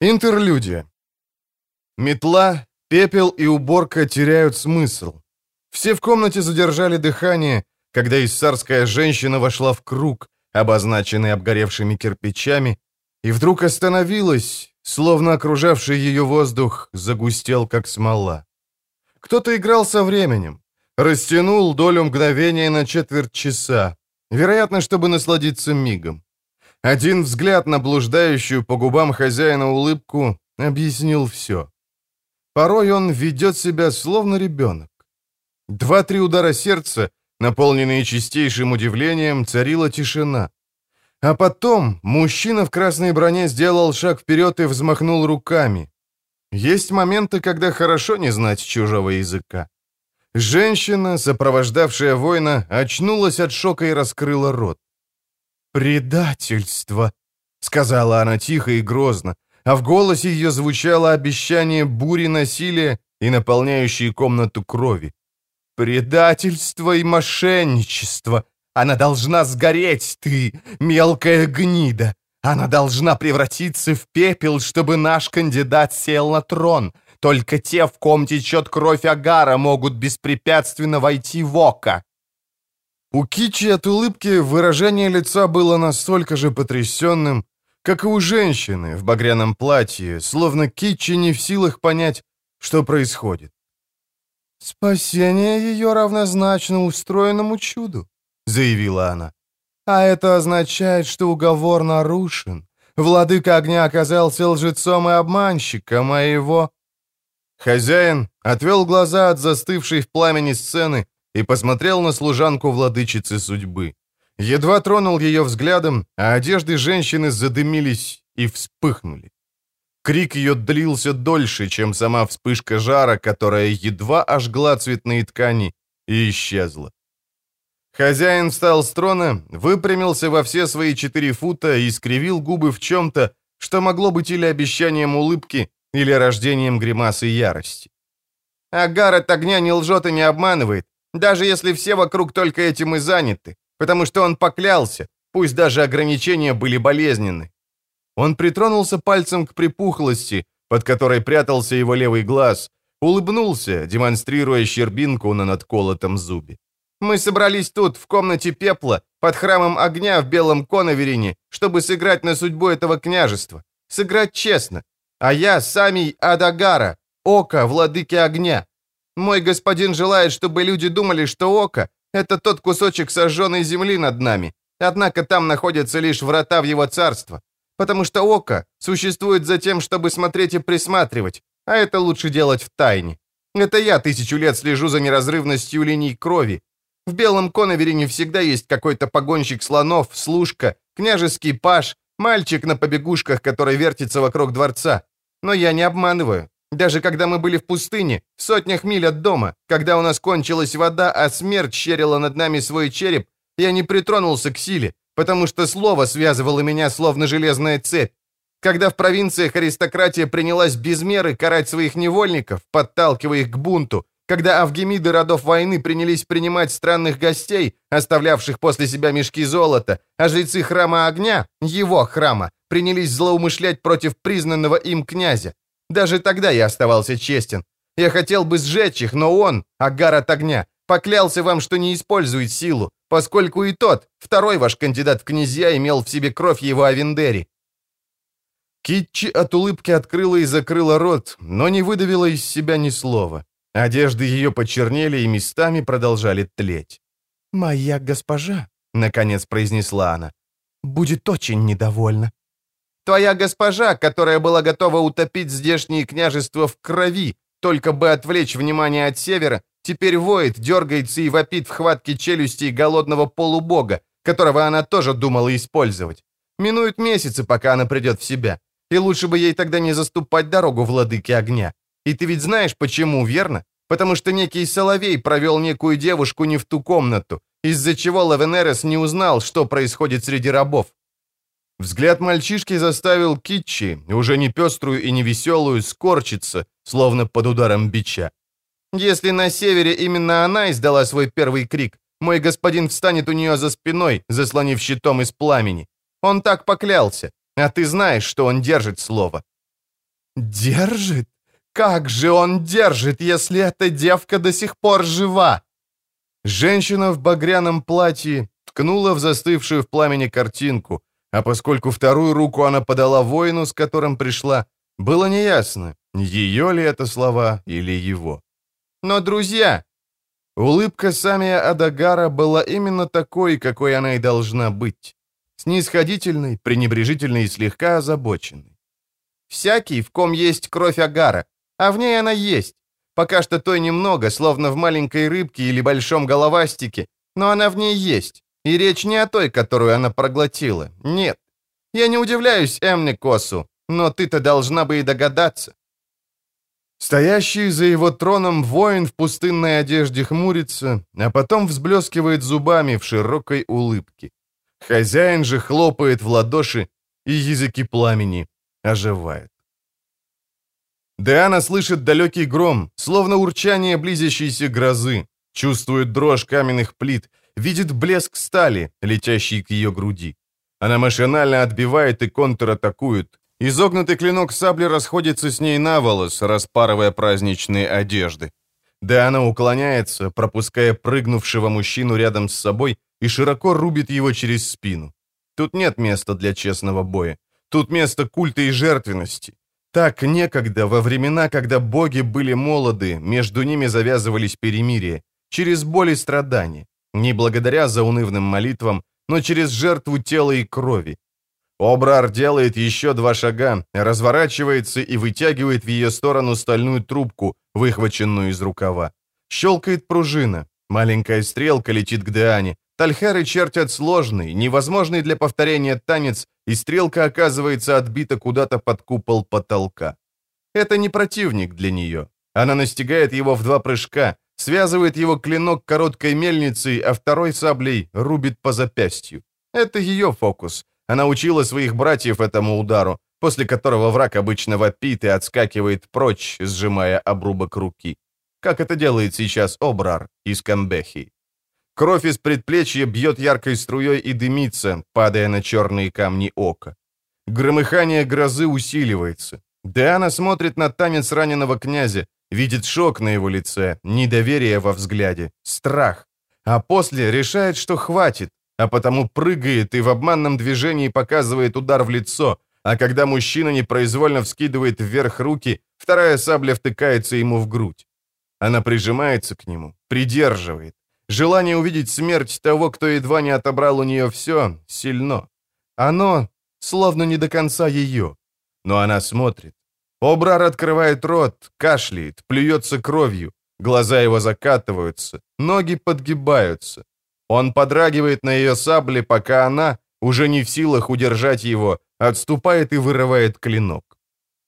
Интерлюдия. Метла, пепел и уборка теряют смысл. Все в комнате задержали дыхание, когда иссарская женщина вошла в круг, обозначенный обгоревшими кирпичами, и вдруг остановилась, словно окружавший ее воздух загустел, как смола. Кто-то играл со временем, растянул долю мгновения на четверть часа, вероятно, чтобы насладиться мигом. Один взгляд на блуждающую по губам хозяина улыбку объяснил все. Порой он ведет себя словно ребенок. Два-три удара сердца, наполненные чистейшим удивлением, царила тишина. А потом мужчина в красной броне сделал шаг вперед и взмахнул руками. Есть моменты, когда хорошо не знать чужого языка. Женщина, сопровождавшая воина, очнулась от шока и раскрыла рот. «Предательство», — сказала она тихо и грозно, а в голосе ее звучало обещание бури насилия и наполняющей комнату крови. «Предательство и мошенничество! Она должна сгореть, ты, мелкая гнида! Она должна превратиться в пепел, чтобы наш кандидат сел на трон!» Только те, в ком течет кровь Агара, могут беспрепятственно войти в око. У Кичи от улыбки выражение лица было настолько же потрясенным, как и у женщины в багряном платье, словно Кичи не в силах понять, что происходит. «Спасение ее равнозначно устроенному чуду», — заявила она. «А это означает, что уговор нарушен. Владыка огня оказался лжецом и обманщиком, а его...» Хозяин отвел глаза от застывшей в пламени сцены и посмотрел на служанку владычицы судьбы. Едва тронул ее взглядом, а одежды женщины задымились и вспыхнули. Крик ее длился дольше, чем сама вспышка жара, которая едва ожгла цветные ткани и исчезла. Хозяин встал с трона, выпрямился во все свои четыре фута и скривил губы в чем-то, что могло быть или обещанием улыбки, или рождением гримасы ярости. «Агар от огня не лжет и не обманывает, даже если все вокруг только этим и заняты, потому что он поклялся, пусть даже ограничения были болезненны. Он притронулся пальцем к припухлости, под которой прятался его левый глаз, улыбнулся, демонстрируя щербинку на надколотом зубе. «Мы собрались тут, в комнате пепла, под храмом огня в Белом Коноверине, чтобы сыграть на судьбу этого княжества. Сыграть честно. А я Самий Адагара, Ока, владыки огня. Мой господин желает, чтобы люди думали, что Ока — это тот кусочек сожженной земли над нами. Однако там находятся лишь врата в его царство. Потому что Ока существует за тем, чтобы смотреть и присматривать, а это лучше делать в тайне. Это я тысячу лет слежу за неразрывностью линий крови. В Белом Коновере всегда есть какой-то погонщик слонов, служка, княжеский паш, мальчик на побегушках, который вертится вокруг дворца. Но я не обманываю. Даже когда мы были в пустыне, в сотнях миль от дома, когда у нас кончилась вода, а смерть щерила над нами свой череп, я не притронулся к силе, потому что слово связывало меня словно железная цепь. Когда в провинциях аристократия принялась без меры карать своих невольников, подталкивая их к бунту, когда авгемиды родов войны принялись принимать странных гостей, оставлявших после себя мешки золота, а жрецы храма огня, его храма, принялись злоумышлять против признанного им князя, даже тогда я оставался честен. Я хотел бы сжечь их, но он, Агар от огня, поклялся вам, что не использует силу, поскольку и тот, второй ваш кандидат в князья, имел в себе кровь его Авендери. Китчи от улыбки открыла и закрыла рот, но не выдавила из себя ни слова. Одежды ее почернели и местами продолжали тлеть. «Моя госпожа», — наконец произнесла она, — «будет очень недовольна». Твоя госпожа, которая была готова утопить здешние княжества в крови, только бы отвлечь внимание от севера, теперь воет, дергается и вопит в хватке челюстей голодного полубога, которого она тоже думала использовать. Минуют месяцы, пока она придет в себя. И лучше бы ей тогда не заступать дорогу владыке огня. И ты ведь знаешь, почему, верно? Потому что некий Соловей провел некую девушку не в ту комнату, из-за чего Лавенерес не узнал, что происходит среди рабов. Взгляд мальчишки заставил Китчи, уже не пеструю и не веселую, скорчиться, словно под ударом бича. «Если на севере именно она издала свой первый крик, мой господин встанет у нее за спиной, заслонив щитом из пламени. Он так поклялся, а ты знаешь, что он держит слово. Держит? Как же он держит, если эта девка до сих пор жива? Женщина в багряном платье ткнула в застывшую в пламени картинку, а поскольку вторую руку она подала воину, с которым пришла, было неясно, ее ли это слова или его. Но, друзья, улыбка Самия Адагара была именно такой, какой она и должна быть. Снисходительной, пренебрежительной и слегка озабоченной. Всякий, в ком есть кровь Агара, а в ней она есть. Пока что той немного, словно в маленькой рыбке или большом головастике, но она в ней есть. И речь не о той, которую она проглотила. Нет. Я не удивляюсь Эмне Косу, но ты-то должна бы и догадаться. Стоящий за его троном воин в пустынной одежде хмурится, а потом взблескивает зубами в широкой улыбке. Хозяин же хлопает в ладоши, и языки пламени оживают. Диана слышит далекий гром, словно урчание близящейся грозы, чувствует дрожь каменных плит, видит блеск стали, летящий к ее груди. Она машинально отбивает и контратакует, Изогнутый клинок сабли расходится с ней на волос, распарывая праздничные одежды. Да она уклоняется, пропуская прыгнувшего мужчину рядом с собой и широко рубит его через спину. Тут нет места для честного боя. Тут место культа и жертвенности. Так некогда, во времена, когда боги были молоды, между ними завязывались перемирия, через боль и страдания. Не благодаря заунывным молитвам, но через жертву тела и крови, Обрар делает еще два шага, разворачивается и вытягивает в ее сторону стальную трубку, выхваченную из рукава. Щелкает пружина. Маленькая стрелка летит к Диане. Тальхары чертят сложный, невозможный для повторения танец, и стрелка оказывается отбита куда-то под купол потолка. Это не противник для нее. Она настигает его в два прыжка, связывает его клинок короткой мельницей, а второй саблей рубит по запястью. Это ее фокус — она учила своих братьев этому удару, после которого враг обычно вопит и отскакивает прочь, сжимая обрубок руки. Как это делает сейчас Обрар из Камбехи. Кровь из предплечья бьет яркой струей и дымится, падая на черные камни ока. Громыхание грозы усиливается. Диана смотрит на танец раненого князя, видит шок на его лице, недоверие во взгляде, страх. А после решает, что хватит, а потому прыгает и в обманном движении показывает удар в лицо, а когда мужчина непроизвольно вскидывает вверх руки, вторая сабля втыкается ему в грудь. Она прижимается к нему, придерживает. Желание увидеть смерть того, кто едва не отобрал у нее все, сильно. Оно словно не до конца ее. Но она смотрит. Обрар открывает рот, кашляет, плюется кровью. Глаза его закатываются, ноги подгибаются. Он подрагивает на ее сабле, пока она, уже не в силах удержать его, отступает и вырывает клинок.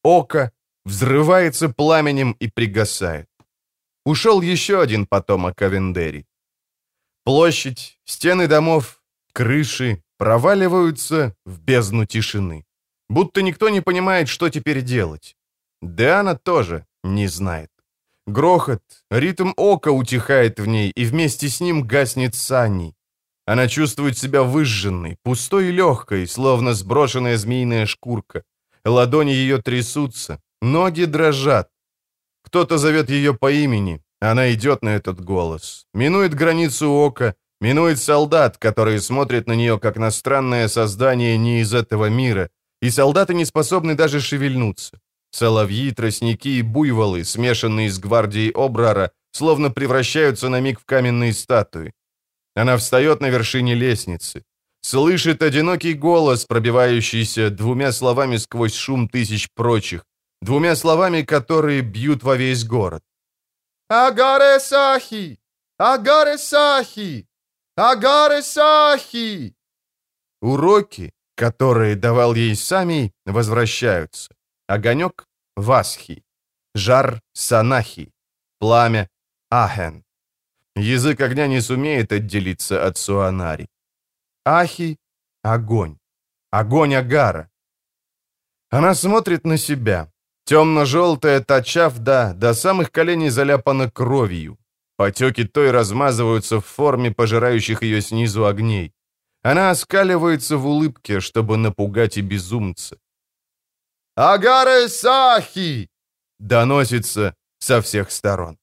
Око взрывается пламенем и пригасает. Ушел еще один потомок Авендери. Площадь, стены домов, крыши проваливаются в бездну тишины. Будто никто не понимает, что теперь делать. Диана тоже не знает. Грохот, ритм ока утихает в ней, и вместе с ним гаснет Санни. Она чувствует себя выжженной, пустой и легкой, словно сброшенная змеиная шкурка. Ладони ее трясутся, ноги дрожат. Кто-то зовет ее по имени, она идет на этот голос, минует границу ока, минует солдат, которые смотрят на нее как на странное создание не из этого мира, и солдаты не способны даже шевельнуться. Соловьи, тростники и буйволы, смешанные с гвардией Обрара, словно превращаются на миг в каменные статуи. Она встает на вершине лестницы. Слышит одинокий голос, пробивающийся двумя словами сквозь шум тысяч прочих, двумя словами, которые бьют во весь город. «Агаре Сахи! Агаре Сахи! Агаре Сахи!» Уроки, которые давал ей Сами, возвращаются. Огонек — Васхи. Жар — Санахи. Пламя — Ахен. Язык огня не сумеет отделиться от Суанари. Ахи — огонь. Огонь Агара. Она смотрит на себя. Темно-желтая тачавда до самых коленей заляпана кровью. Потеки той размазываются в форме пожирающих ее снизу огней. Она оскаливается в улыбке, чтобы напугать и безумца. «Агаре Сахи!» доносится со всех сторон.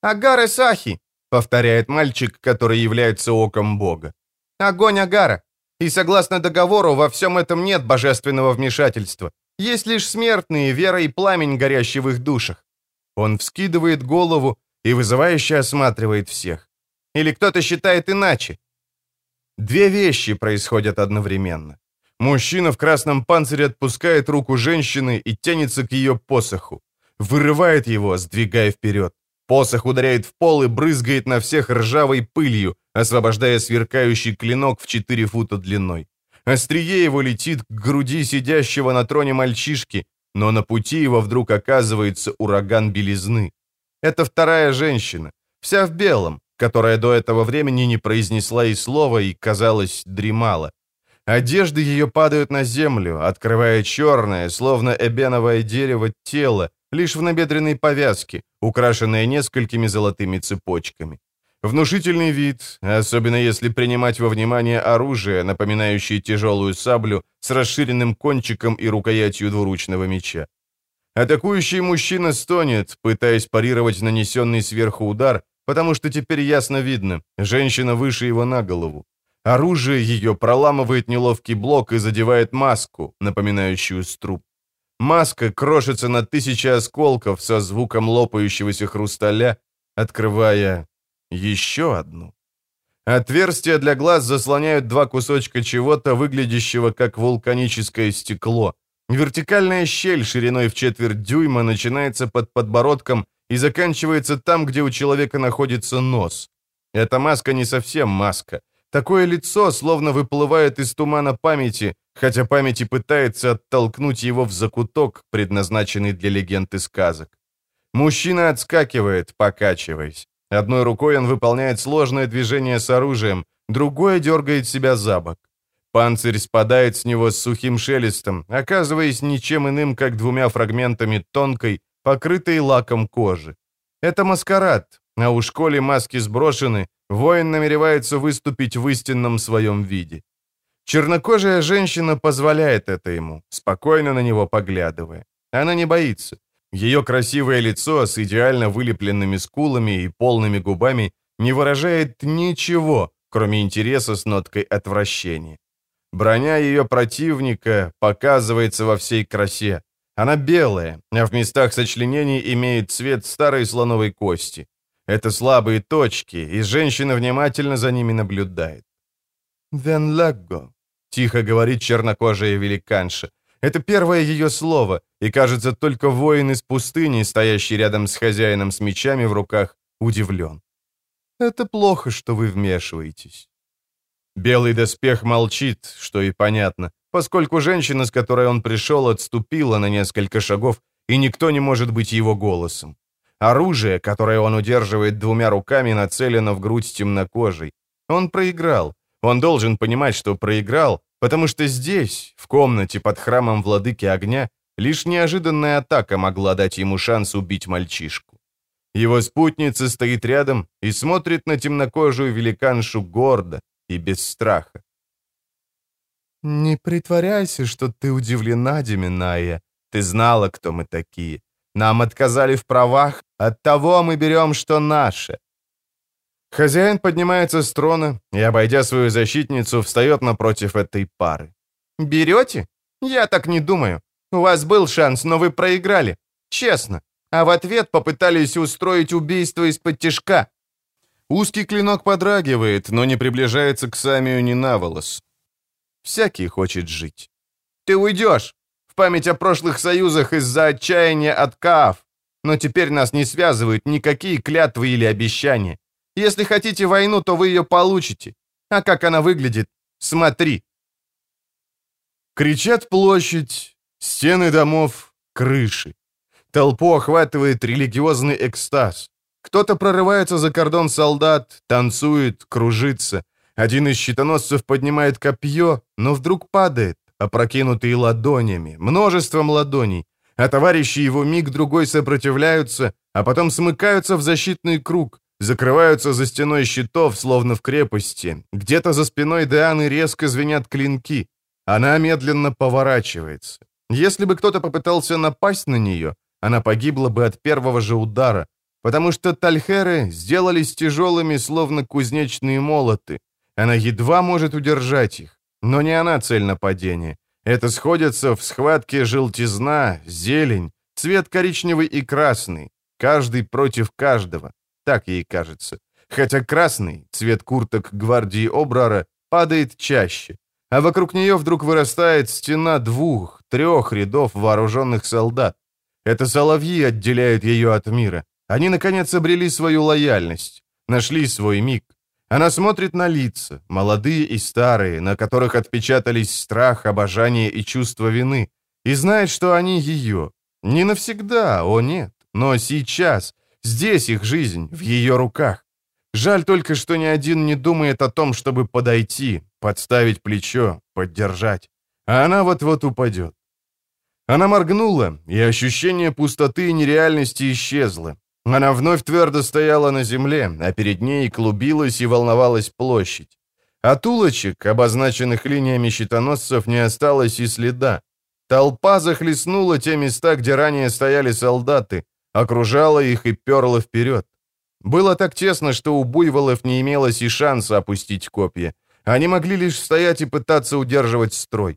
«Агаре Сахи!» — повторяет мальчик, который является оком Бога. «Огонь Агара! И согласно договору, во всем этом нет божественного вмешательства. Есть лишь смертные, вера и пламень, горящий в их душах». Он вскидывает голову и вызывающе осматривает всех. Или кто-то считает иначе. Две вещи происходят одновременно. Мужчина в красном панцире отпускает руку женщины и тянется к ее посоху. Вырывает его, сдвигая вперед. Посох ударяет в пол и брызгает на всех ржавой пылью, освобождая сверкающий клинок в 4 фута длиной. Острие его летит к груди сидящего на троне мальчишки, но на пути его вдруг оказывается ураган белизны. Это вторая женщина, вся в белом, которая до этого времени не произнесла и слова и, казалось, дремала. Одежды ее падают на землю, открывая черное, словно эбеновое дерево, тело, лишь в набедренной повязке, украшенное несколькими золотыми цепочками. Внушительный вид, особенно если принимать во внимание оружие, напоминающее тяжелую саблю с расширенным кончиком и рукоятью двуручного меча. Атакующий мужчина стонет, пытаясь парировать нанесенный сверху удар, потому что теперь ясно видно, женщина выше его на голову. Оружие ее проламывает неловкий блок и задевает маску, напоминающую струп. Маска крошится на тысячи осколков со звуком лопающегося хрусталя, открывая еще одну. Отверстия для глаз заслоняют два кусочка чего-то, выглядящего как вулканическое стекло. Вертикальная щель шириной в четверть дюйма начинается под подбородком и заканчивается там, где у человека находится нос. Эта маска не совсем маска. Такое лицо словно выплывает из тумана памяти, хотя память и пытается оттолкнуть его в закуток, предназначенный для легенд и сказок. Мужчина отскакивает, покачиваясь. Одной рукой он выполняет сложное движение с оружием, другой дергает себя за бок. Панцирь спадает с него с сухим шелестом, оказываясь ничем иным, как двумя фрагментами тонкой, покрытой лаком кожи. Это маскарад, а у школе маски сброшены, воин намеревается выступить в истинном своем виде. Чернокожая женщина позволяет это ему, спокойно на него поглядывая. Она не боится. Ее красивое лицо с идеально вылепленными скулами и полными губами не выражает ничего, кроме интереса с ноткой отвращения. Броня ее противника показывается во всей красе. Она белая, а в местах сочленений имеет цвет старой слоновой кости. Это слабые точки, и женщина внимательно за ними наблюдает. «Then let go», — тихо говорит чернокожая великанша. Это первое ее слово, и, кажется, только воин из пустыни, стоящий рядом с хозяином с мечами в руках, удивлен. «Это плохо, что вы вмешиваетесь». Белый доспех молчит, что и понятно, поскольку женщина, с которой он пришел, отступила на несколько шагов, и никто не может быть его голосом. Оружие, которое он удерживает двумя руками, нацелено в грудь темнокожей. Он проиграл. Он должен понимать, что проиграл, потому что здесь, в комнате под храмом владыки огня, лишь неожиданная атака могла дать ему шанс убить мальчишку. Его спутница стоит рядом и смотрит на темнокожую великаншу гордо, и без страха. «Не притворяйся, что ты удивлена, Деминая. Ты знала, кто мы такие. Нам отказали в правах, оттого мы берем, что наше». Хозяин поднимается с трона и, обойдя свою защитницу, встает напротив этой пары. «Берете? Я так не думаю. У вас был шанс, но вы проиграли. Честно. А в ответ попытались устроить убийство из-под тишка. Узкий клинок подрагивает, но не приближается к Самию ни на волос. Всякий хочет жить. Ты уйдешь! Память о прошлых союзах из-за отчаяния от Каав. Но теперь нас не связывают никакие клятвы или обещания. Если хотите войну, то вы ее получите. А как она выглядит? Смотри. Кричат площадь, стены домов, крыши. Толпу охватывает религиозный экстаз. Кто-то прорывается за кордон солдат, танцует, кружится. Один из щитоносцев поднимает копье, но вдруг падает, опрокинутый ладонями, множеством ладоней. А товарищи его миг-другой сопротивляются, а потом смыкаются в защитный круг, закрываются за стеной щитов, словно в крепости. Где-то за спиной Дианы резко звенят клинки. Она медленно поворачивается. Если бы кто-то попытался напасть на нее, она погибла бы от первого же удара, потому что тальхеры сделались тяжелыми, словно кузнечные молоты. Она едва может удержать их, но не она цель нападения. Это сходятся в схватке желтизна, зелень, цвет коричневый и красный, каждый против каждого, так ей кажется. Хотя красный, цвет курток гвардии Обрара, падает чаще, а вокруг нее вдруг вырастает стена двух, трех рядов вооруженных солдат. Это соловьи отделяют ее от мира. Они, наконец, обрели свою лояльность, нашли свой миг. Она смотрит на лица, молодые и старые, на которых отпечатались страх, обожание и чувство вины, и знает, что они ее. Не навсегда, о нет, но сейчас, здесь их жизнь, в ее руках. Жаль только, что ни один не думает о том, чтобы подойти, подставить плечо, поддержать. А она вот-вот упадет. Она моргнула, и ощущение пустоты и нереальности исчезло. Она вновь твердо стояла на земле, а перед ней клубилась и волновалась площадь. От улочек, обозначенных линиями щитоносцев, не осталось и следа. Толпа захлестнула те места, где ранее стояли солдаты, окружала их и перла вперед. Было так тесно, что у буйволов не имелось и шанса опустить копья. Они могли лишь стоять и пытаться удерживать строй.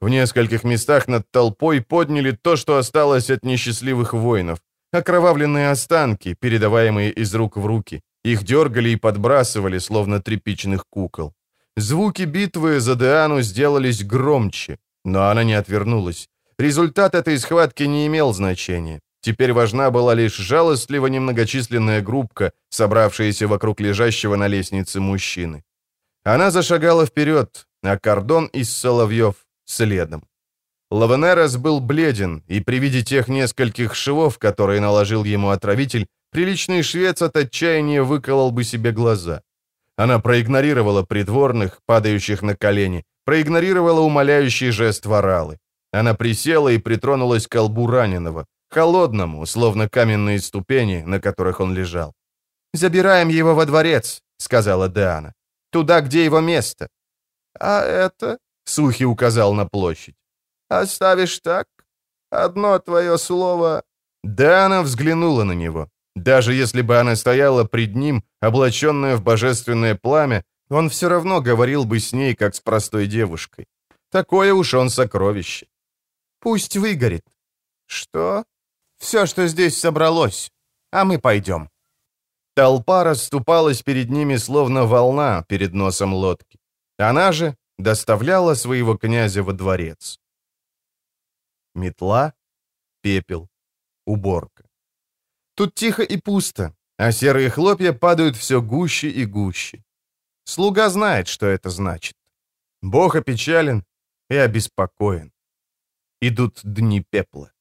В нескольких местах над толпой подняли то, что осталось от несчастливых воинов. Окровавленные останки, передаваемые из рук в руки. Их дергали и подбрасывали, словно тряпичных кукол. Звуки битвы за Деану сделались громче, но она не отвернулась. Результат этой схватки не имел значения. Теперь важна была лишь жалостливо немногочисленная группка, собравшаяся вокруг лежащего на лестнице мужчины. Она зашагала вперед, а кордон из соловьев следом. Лавенерос был бледен, и при виде тех нескольких швов, которые наложил ему отравитель, приличный швец от отчаяния выколол бы себе глаза. Она проигнорировала придворных, падающих на колени, проигнорировала умоляющий жест воралы. Она присела и притронулась к колбу раненого, холодному, словно каменные ступени, на которых он лежал. «Забираем его во дворец», — сказала Диана. «Туда, где его место». «А это?» — Сухи указал на площадь. «Оставишь так? Одно твое слово...» Диана взглянула на него. Даже если бы она стояла пред ним, облаченная в божественное пламя, он все равно говорил бы с ней, как с простой девушкой. Такое уж он сокровище. «Пусть выгорит». «Что?» Все, что здесь собралось. А мы пойдем». Толпа расступалась перед ними, словно волна перед носом лодки. Она же доставляла своего князя во дворец. Метла, пепел, уборка. Тут тихо и пусто, а серые хлопья падают все гуще и гуще. Слуга знает, что это значит. Бог опечален и обеспокоен. Идут дни пепла.